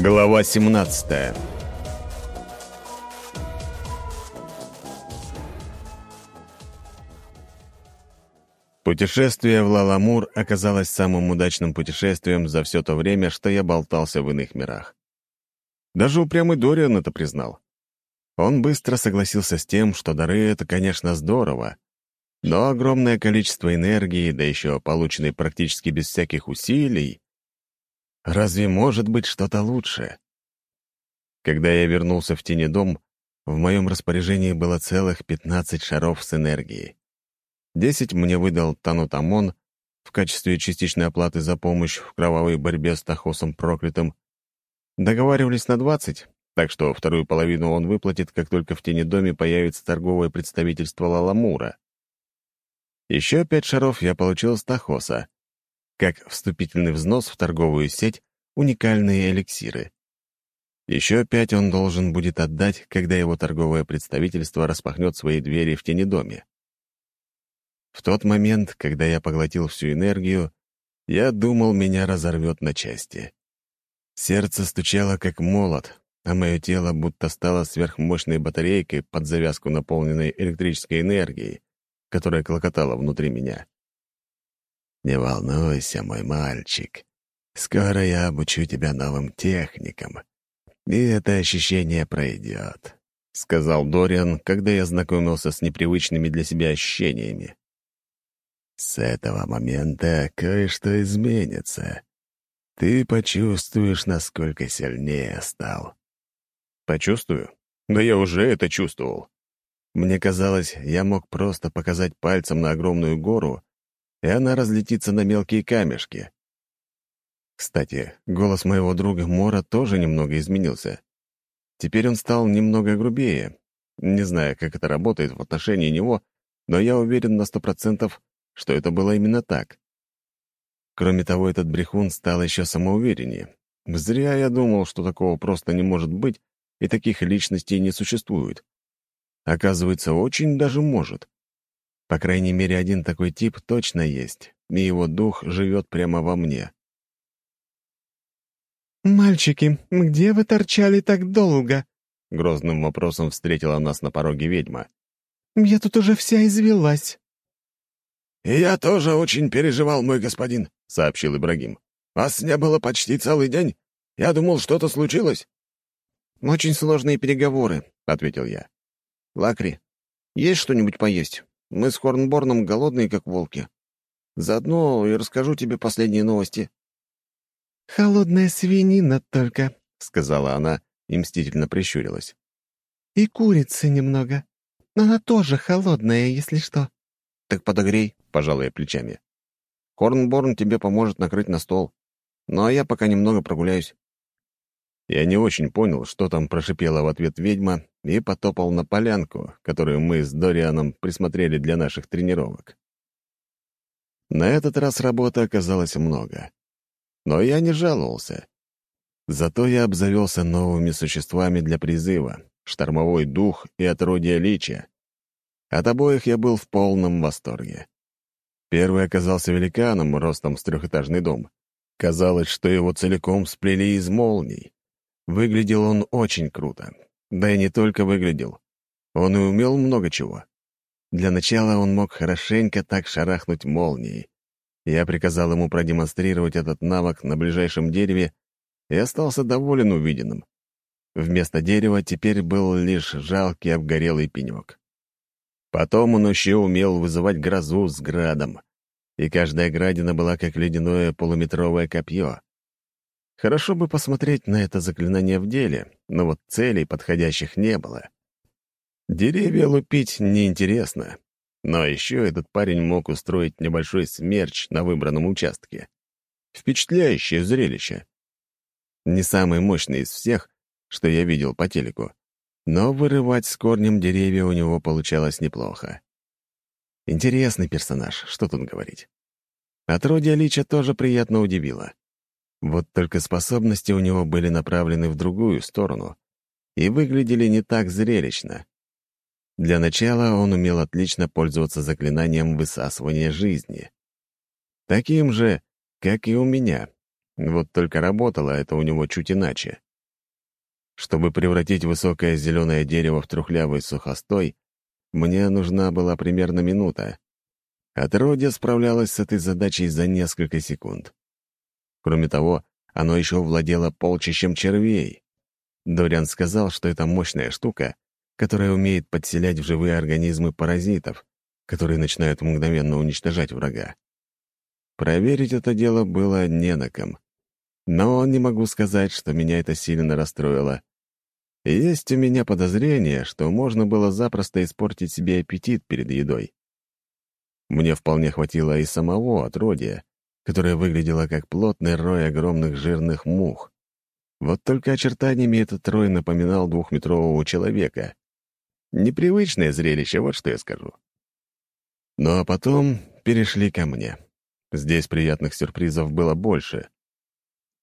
Глава 17 Путешествие в Лаламур оказалось самым удачным путешествием за все то время, что я болтался в иных мирах. Даже упрямый Дориан это признал. Он быстро согласился с тем, что дары — это, конечно, здорово, но огромное количество энергии, да еще полученной практически без всяких усилий, разве может быть что-то лучше? Когда я вернулся в тени дом, в моем распоряжении было целых 15 шаров с энергией. Десять мне выдал Танутамон в качестве частичной оплаты за помощь в кровавой борьбе с Тахосом проклятым. Договаривались на 20, так что вторую половину он выплатит, как только в тени доме появится торговое представительство Лаламура. Еще пять шаров я получил с Тахоса, как вступительный взнос в торговую сеть уникальные эликсиры. Еще пять он должен будет отдать, когда его торговое представительство распахнет свои двери в тени доме. В тот момент, когда я поглотил всю энергию, я думал, меня разорвет на части. Сердце стучало, как молот, а мое тело будто стало сверхмощной батарейкой под завязку, наполненной электрической энергией, которая клокотала внутри меня. «Не волнуйся, мой мальчик. Скоро я обучу тебя новым техникам, и это ощущение пройдет», — сказал Дориан, когда я знакомился с непривычными для себя ощущениями. «С этого момента кое-что изменится. Ты почувствуешь, насколько сильнее стал. Почувствую? Да я уже это чувствовал. Мне казалось, я мог просто показать пальцем на огромную гору, и она разлетится на мелкие камешки. Кстати, голос моего друга Мора тоже немного изменился. Теперь он стал немного грубее. Не знаю, как это работает в отношении него, но я уверен на сто процентов, что это было именно так. Кроме того, этот брехун стал еще самоувереннее. Зря я думал, что такого просто не может быть, и таких личностей не существует. Оказывается, очень даже может. По крайней мере, один такой тип точно есть, и его дух живет прямо во мне. «Мальчики, где вы торчали так долго?» Грозным вопросом встретила нас на пороге ведьма. «Я тут уже вся извелась». «И я тоже очень переживал, мой господин», — сообщил Ибрагим. «Вас не было почти целый день. Я думал, что-то случилось». «Очень сложные переговоры», — ответил я. «Лакри, есть что-нибудь поесть? Мы с Хорнборном голодные, как волки. Заодно и расскажу тебе последние новости». «Холодная свинина только», — сказала она и мстительно прищурилась. «И курицы немного. Но она тоже холодная, если что». «Так подогрей», — пожал я плечами. «Хорнборн тебе поможет накрыть на стол. Ну а я пока немного прогуляюсь». Я не очень понял, что там прошипела в ответ ведьма, и потопал на полянку, которую мы с Дорианом присмотрели для наших тренировок. На этот раз работы оказалось много. Но я не жаловался. Зато я обзавелся новыми существами для призыва — штормовой дух и отродье лича. От обоих я был в полном восторге. Первый оказался великаном ростом с трехэтажный дом. Казалось, что его целиком сплели из молний. Выглядел он очень круто. Да и не только выглядел. Он и умел много чего. Для начала он мог хорошенько так шарахнуть молнией. Я приказал ему продемонстрировать этот навык на ближайшем дереве и остался доволен увиденным. Вместо дерева теперь был лишь жалкий обгорелый пенек. Потом он еще умел вызывать грозу с градом, и каждая градина была как ледяное полуметровое копье. Хорошо бы посмотреть на это заклинание в деле, но вот целей подходящих не было. Деревья лупить неинтересно, но еще этот парень мог устроить небольшой смерч на выбранном участке. Впечатляющее зрелище. Не самый мощный из всех, что я видел по телеку, но вырывать с корнем деревья у него получалось неплохо. Интересный персонаж, что тут говорить. Отродье Лича тоже приятно удивило. Вот только способности у него были направлены в другую сторону и выглядели не так зрелищно. Для начала он умел отлично пользоваться заклинанием высасывания жизни. Таким же, как и у меня. Вот только работало это у него чуть иначе. Чтобы превратить высокое зеленое дерево в трухлявый сухостой, мне нужна была примерно минута. Отродье справлялось с этой задачей за несколько секунд. Кроме того, оно еще владело полчищем червей. Дориан сказал, что это мощная штука, которая умеет подселять в живые организмы паразитов, которые начинают мгновенно уничтожать врага. Проверить это дело было не на ком. Но не могу сказать, что меня это сильно расстроило. Есть у меня подозрение, что можно было запросто испортить себе аппетит перед едой. Мне вполне хватило и самого отродья, которое выглядело как плотный рой огромных жирных мух. Вот только очертаниями этот рой напоминал двухметрового человека. Непривычное зрелище, вот что я скажу. Ну а потом перешли ко мне. Здесь приятных сюрпризов было больше.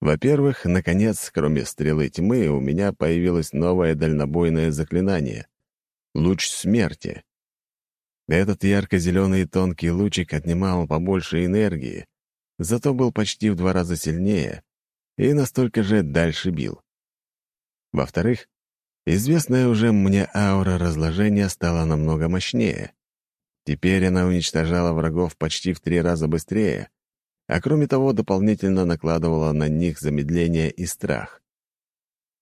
Во-первых, наконец, кроме стрелы тьмы, у меня появилось новое дальнобойное заклинание — луч смерти. Этот ярко-зеленый тонкий лучик отнимал побольше энергии, зато был почти в два раза сильнее и настолько же дальше бил. Во-вторых, известная уже мне аура разложения стала намного мощнее. Теперь она уничтожала врагов почти в три раза быстрее, а кроме того дополнительно накладывала на них замедление и страх.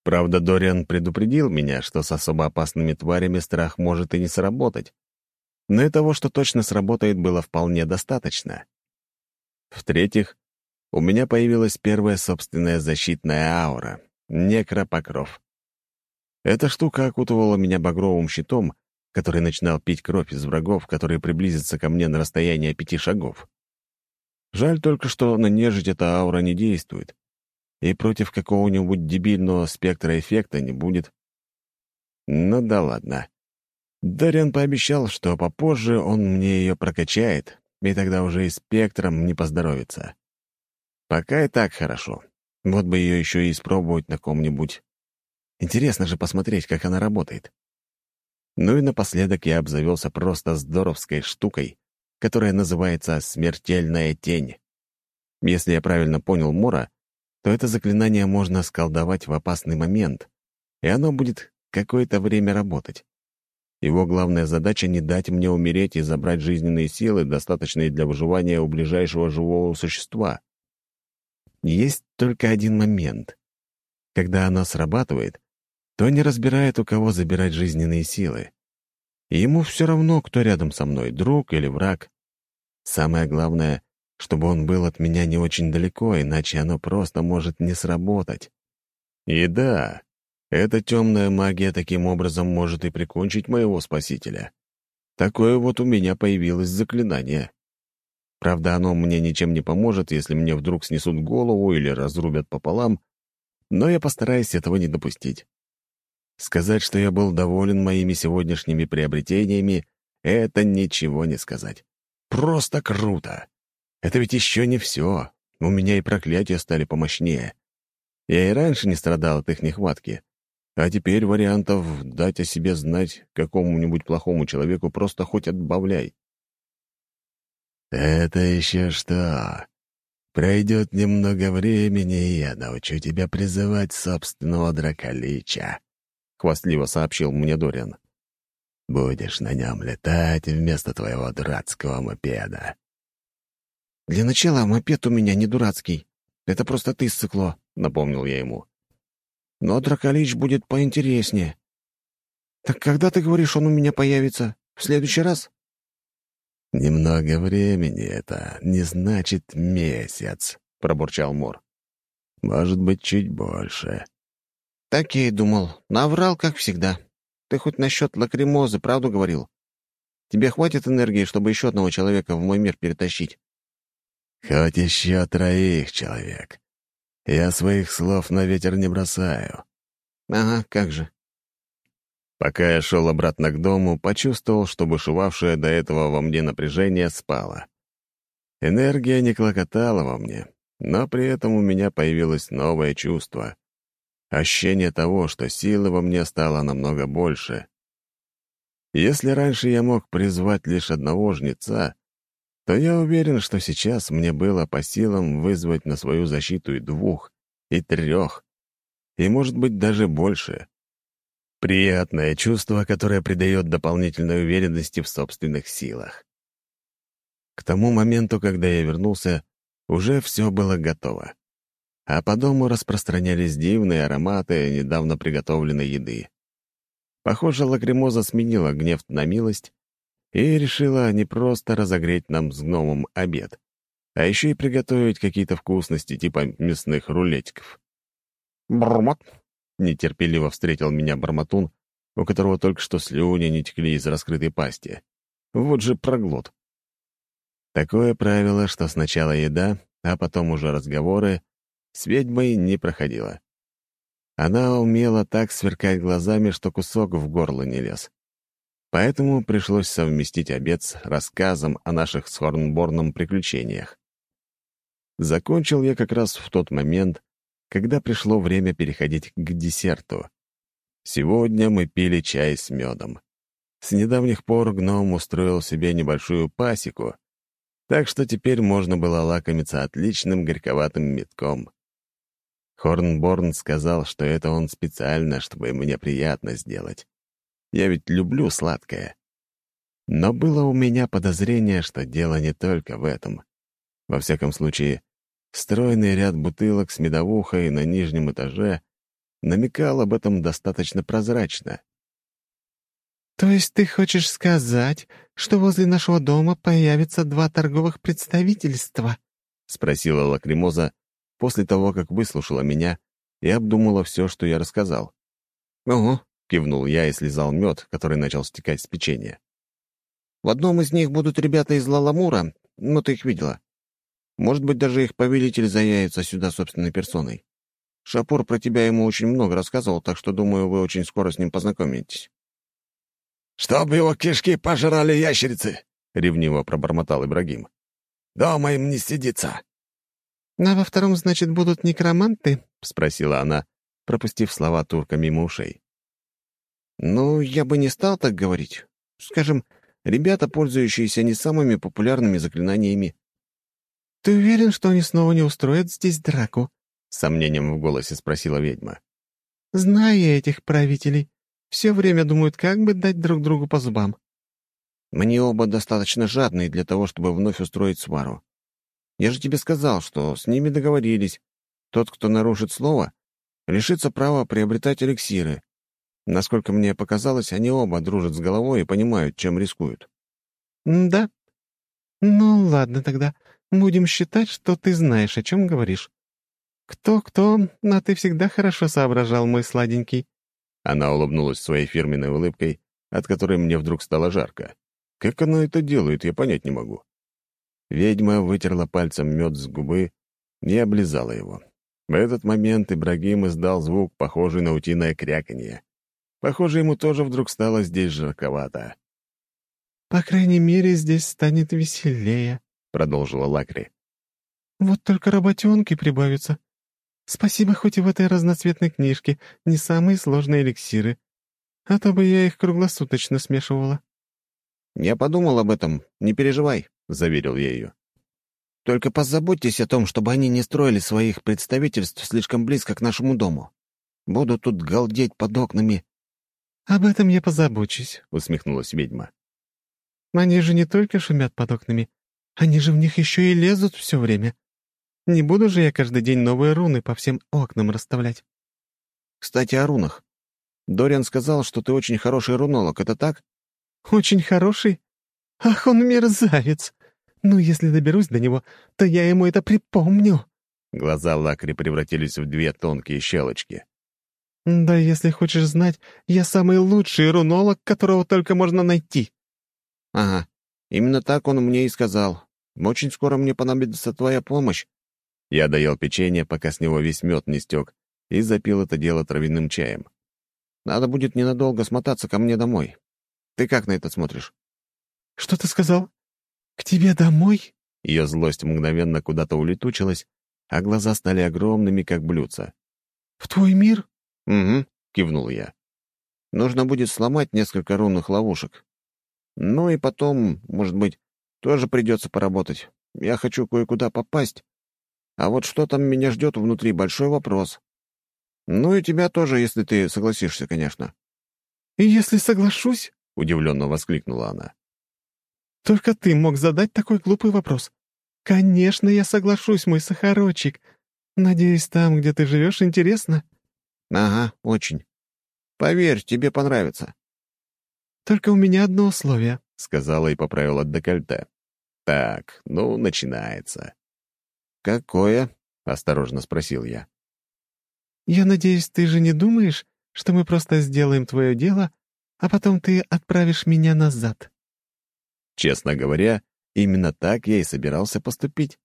Правда, Дориан предупредил меня, что с особо опасными тварями страх может и не сработать. Но и того, что точно сработает, было вполне достаточно. В-третьих, у меня появилась первая собственная защитная аура — некропокров. Эта штука окутывала меня багровым щитом, который начинал пить кровь из врагов, которые приблизятся ко мне на расстояние пяти шагов. Жаль только, что на нежить эта аура не действует, и против какого-нибудь дебильного спектра эффекта не будет. Ну да ладно. Дариан пообещал, что попозже он мне ее прокачает, и тогда уже и спектром не поздоровится. Пока и так хорошо. Вот бы ее еще и испробовать на ком-нибудь. Интересно же посмотреть, как она работает. Ну и напоследок я обзавелся просто здоровской штукой, которая называется «Смертельная тень». Если я правильно понял Мора, то это заклинание можно сколдовать в опасный момент, и оно будет какое-то время работать. Его главная задача — не дать мне умереть и забрать жизненные силы, достаточные для выживания у ближайшего живого существа. Есть только один момент. Когда оно срабатывает, то не разбирает, у кого забирать жизненные силы. Ему все равно, кто рядом со мной, друг или враг. Самое главное, чтобы он был от меня не очень далеко, иначе оно просто может не сработать. И да, эта темная магия таким образом может и прикончить моего спасителя. Такое вот у меня появилось заклинание. Правда, оно мне ничем не поможет, если мне вдруг снесут голову или разрубят пополам, но я постараюсь этого не допустить. Сказать, что я был доволен моими сегодняшними приобретениями, это ничего не сказать. Просто круто. Это ведь еще не все. У меня и проклятия стали помощнее. Я и раньше не страдал от их нехватки. А теперь вариантов дать о себе знать какому-нибудь плохому человеку просто хоть отбавляй. «Это еще что? Пройдет немного времени, и я научу тебя призывать собственного драколича», хвастливо сообщил мне Дориан. «Будешь на нем летать вместо твоего дурацкого мопеда». «Для начала мопед у меня не дурацкий. Это просто ты ссыкло», — напомнил я ему. «Но драколич будет поинтереснее». «Так когда, ты говоришь, он у меня появится? В следующий раз?» «Немного времени это не значит месяц», — пробурчал Мор. «Может быть, чуть больше. Так я и думал. Наврал, как всегда. Ты хоть насчет лакримозы правду говорил? Тебе хватит энергии, чтобы еще одного человека в мой мир перетащить? Хоть еще троих человек. Я своих слов на ветер не бросаю. Ага, как же. Пока я шел обратно к дому, почувствовал, что бушевавшее до этого во мне напряжение спало. Энергия не клокотала во мне, но при этом у меня появилось новое чувство ощущение того, что силы во мне стало намного больше. Если раньше я мог призвать лишь одного жнеца, то я уверен, что сейчас мне было по силам вызвать на свою защиту и двух, и трех. и, может быть, даже больше. Приятное чувство, которое придает дополнительной уверенности в собственных силах. К тому моменту, когда я вернулся, уже все было готово. А по дому распространялись дивные ароматы недавно приготовленной еды. Похоже, лакримоза сменила гнев на милость и решила не просто разогреть нам с гномом обед, а еще и приготовить какие-то вкусности типа мясных рулетиков. Брмот. Нетерпеливо встретил меня Барматун, у которого только что слюни не текли из раскрытой пасти. Вот же проглот. Такое правило, что сначала еда, а потом уже разговоры, с ведьмой не проходило. Она умела так сверкать глазами, что кусок в горло не лез. Поэтому пришлось совместить обед с рассказом о наших с Хорнборном приключениях. Закончил я как раз в тот момент, когда пришло время переходить к десерту. Сегодня мы пили чай с медом. С недавних пор гном устроил себе небольшую пасеку, так что теперь можно было лакомиться отличным горьковатым метком. Хорнборн сказал, что это он специально, чтобы мне приятно сделать. Я ведь люблю сладкое. Но было у меня подозрение, что дело не только в этом. Во всяком случае, Стройный ряд бутылок с медовухой на нижнем этаже намекал об этом достаточно прозрачно. «То есть ты хочешь сказать, что возле нашего дома появятся два торговых представительства?» — спросила Лакримоза после того, как выслушала меня и обдумала все, что я рассказал. «Угу», — кивнул я и слезал мед, который начал стекать с печенья. «В одном из них будут ребята из Лаламура, ну ты их видела. Может быть, даже их повелитель заявится сюда собственной персоной. Шапур про тебя ему очень много рассказывал, так что, думаю, вы очень скоро с ним познакомитесь». «Чтоб его кишки пожрали ящерицы!» — ревниво пробормотал Ибрагим. «Дома им не сидится». «А во втором, значит, будут некроманты?» — спросила она, пропустив слова турка мимо ушей. «Ну, я бы не стал так говорить. Скажем, ребята, пользующиеся не самыми популярными заклинаниями. «Ты уверен, что они снова не устроят здесь драку?» — с сомнением в голосе спросила ведьма. «Зная этих правителей, все время думают, как бы дать друг другу по зубам». «Мне оба достаточно жадные для того, чтобы вновь устроить свару. Я же тебе сказал, что с ними договорились. Тот, кто нарушит слово, лишится права приобретать эликсиры. Насколько мне показалось, они оба дружат с головой и понимают, чем рискуют». «Да? Ну, ладно тогда. Будем считать, что ты знаешь, о чем говоришь. Кто-кто, а ты всегда хорошо соображал, мой сладенький». Она улыбнулась своей фирменной улыбкой, от которой мне вдруг стало жарко. Как она это делает, я понять не могу. Ведьма вытерла пальцем мед с губы и облизала его. В этот момент Ибрагим издал звук, похожий на утиное кряканье. Похоже, ему тоже вдруг стало здесь жарковато. «По крайней мере, здесь станет веселее», продолжила Лакри. «Вот только работенки прибавятся. Спасибо хоть и в этой разноцветной книжке не самые сложные эликсиры, а то бы я их круглосуточно смешивала». «Я подумал об этом, не переживай», — заверил я ее. «Только позаботьтесь о том, чтобы они не строили своих представительств слишком близко к нашему дому. Буду тут галдеть под окнами». «Об этом я позабочусь», — усмехнулась ведьма. «Они же не только шумят под окнами, они же в них еще и лезут все время. Не буду же я каждый день новые руны по всем окнам расставлять. Кстати, о рунах. Дориан сказал, что ты очень хороший рунолог. Это так? Очень хороший? Ах, он мерзавец. Ну, если доберусь до него, то я ему это припомню. Глаза Лакри превратились в две тонкие щелочки. «Да если хочешь знать, я самый лучший рунолог, которого только можно найти». «Ага, Именно так он мне и сказал. Очень скоро мне понадобится твоя помощь. Я доел печенье, пока с него весь мед не стек, и запил это дело травяным чаем. Надо будет ненадолго смотаться ко мне домой. Ты как на это смотришь? Что ты сказал? К тебе домой? Ее злость мгновенно куда-то улетучилась, а глаза стали огромными, как блюдца. «В твой мир?» «Угу», — кивнул я. «Нужно будет сломать несколько рунных ловушек. Ну и потом, может быть, тоже придется поработать. Я хочу кое-куда попасть. А вот что там меня ждет внутри — большой вопрос. Ну и тебя тоже, если ты согласишься, конечно». «И если соглашусь?» — удивленно воскликнула она. «Только ты мог задать такой глупый вопрос. Конечно, я соглашусь, мой сахарочек. Надеюсь, там, где ты живешь, интересно?» «Ага, очень. Поверь, тебе понравится». «Только у меня одно условие», — сказала и поправила декольте. «Так, ну, начинается». «Какое?» — осторожно спросил я. «Я надеюсь, ты же не думаешь, что мы просто сделаем твое дело, а потом ты отправишь меня назад?» Честно говоря, именно так я и собирался поступить.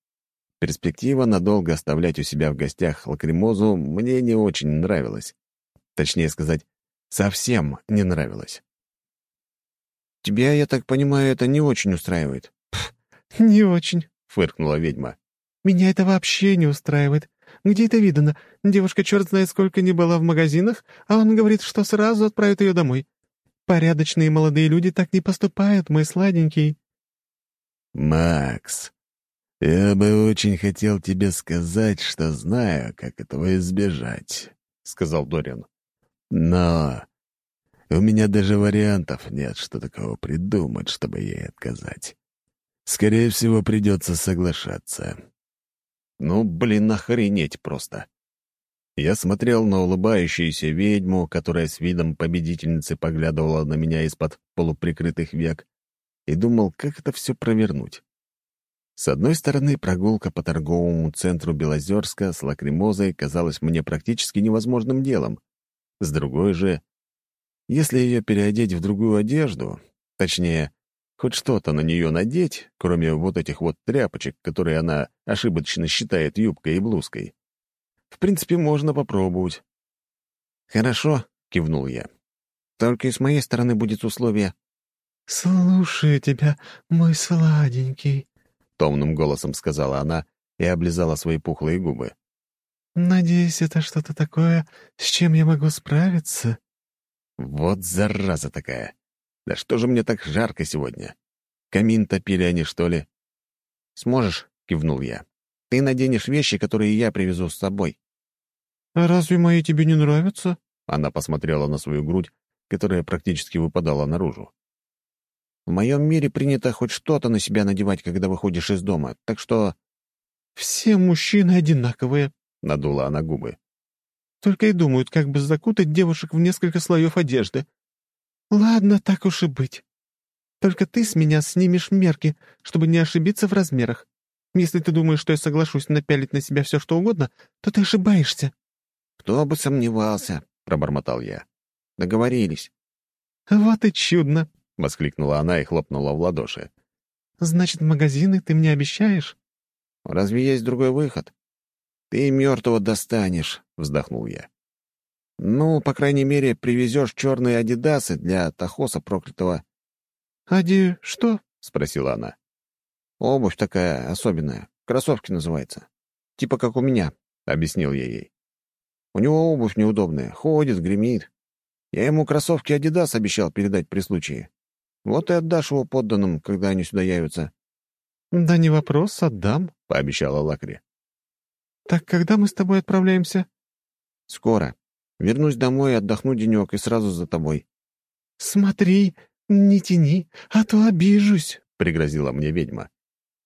Перспектива надолго оставлять у себя в гостях лакримозу мне не очень нравилась. Точнее сказать, совсем не нравилась. «Тебя, я так понимаю, это не очень устраивает?» «Не очень», — фыркнула ведьма. «Меня это вообще не устраивает. Где это видано? Девушка черт знает сколько не была в магазинах, а он говорит, что сразу отправит ее домой. Порядочные молодые люди так не поступают, мой сладенький». «Макс, я бы очень хотел тебе сказать, что знаю, как этого избежать», — сказал Дориан. «Но у меня даже вариантов нет, что такого придумать, чтобы ей отказать. Скорее всего, придется соглашаться. Ну, блин, охренеть просто. Я смотрел на улыбающуюся ведьму, которая с видом победительницы поглядывала на меня из-под полуприкрытых век, и думал, как это все провернуть. С одной стороны, прогулка по торговому центру Белозерска с лакримозой казалась мне практически невозможным делом. С другой же, если ее переодеть в другую одежду, точнее, хоть что-то на нее надеть, кроме вот этих вот тряпочек, которые она ошибочно считает юбкой и блузкой. В принципе, можно попробовать. «Хорошо», — кивнул я. «Только и с моей стороны будет условие». «Слушаю тебя, мой сладенький», — томным голосом сказала она и облизала свои пухлые губы. «Надеюсь, это что-то такое, с чем я могу справиться». Вот зараза такая. Да что же мне так жарко сегодня? Камин топили они, что ли? «Сможешь?» — кивнул я. «Ты наденешь вещи, которые я привезу с собой». «А разве мои тебе не нравятся?» Она посмотрела на свою грудь, которая практически выпадала наружу. «В моем мире принято хоть что-то на себя надевать, когда выходишь из дома, так что...» «Все мужчины одинаковые», — надула она губы. «Только и думают, как бы закутать девушек в несколько слоев одежды. «Ладно, так уж и быть. Только ты с меня снимешь мерки, чтобы не ошибиться в размерах. Если ты думаешь, что я соглашусь напялить на себя все, что угодно, то ты ошибаешься». «Кто бы сомневался», — пробормотал я. «Договорились». «Вот и чудно», — воскликнула она и хлопнула в ладоши. «Значит, магазины ты мне обещаешь?» «Разве есть другой выход?» «Ты мертвого достанешь», — вздохнул я. Ну, по крайней мере, привезешь черные адидасы для Тахоса проклятого. «Ади что?» — спросила она. «Обувь такая особенная. Кроссовки называется. Типа как у меня», — объяснил я ей. «У него обувь неудобная, ходит, гремит. Я ему кроссовки Адидас обещал передать при случае. Вот и отдашь его подданным, когда они сюда явятся». «Да не вопрос, отдам», — пообещала Лакри. «Так когда мы с тобой отправляемся?» «Скоро. Вернусь домой, отдохну денек и сразу за тобой». «Смотри, не тяни, а то обижусь», — пригрозила мне ведьма.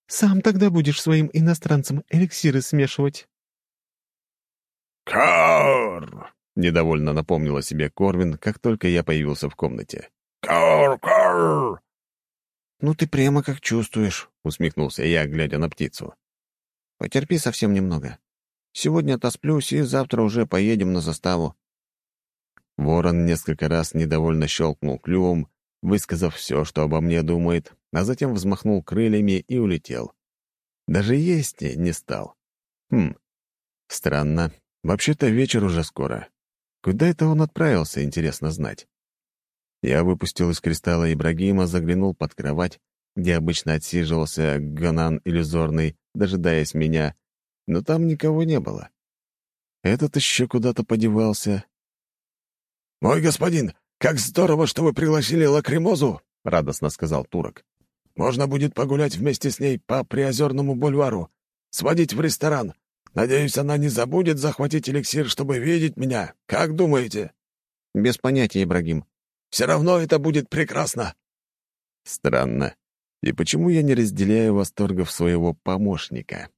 «Сам тогда будешь своим иностранцам эликсиры смешивать». «Кар!» — недовольно напомнила себе Корвин, как только я появился в комнате. «Кар! Кар!» «Ну ты прямо как чувствуешь», — усмехнулся я, глядя на птицу. «Потерпи совсем немного. Сегодня отосплюсь, и завтра уже поедем на заставу. Ворон несколько раз недовольно щелкнул клювом, высказав все, что обо мне думает, а затем взмахнул крыльями и улетел. Даже есть не стал. Хм, странно. Вообще-то вечер уже скоро. Куда это он отправился, интересно знать. Я выпустил из кристалла Ибрагима, заглянул под кровать, где обычно отсиживался Ганан иллюзорный, дожидаясь меня, но там никого не было. Этот еще куда-то подевался, «Мой господин, как здорово, что вы пригласили Лакримозу!» — радостно сказал турок. «Можно будет погулять вместе с ней по Приозерному бульвару, сводить в ресторан. Надеюсь, она не забудет захватить эликсир, чтобы видеть меня. Как думаете?» «Без понятия, Ибрагим». «Все равно это будет прекрасно». Странно. И почему я не разделяю восторгов своего помощника?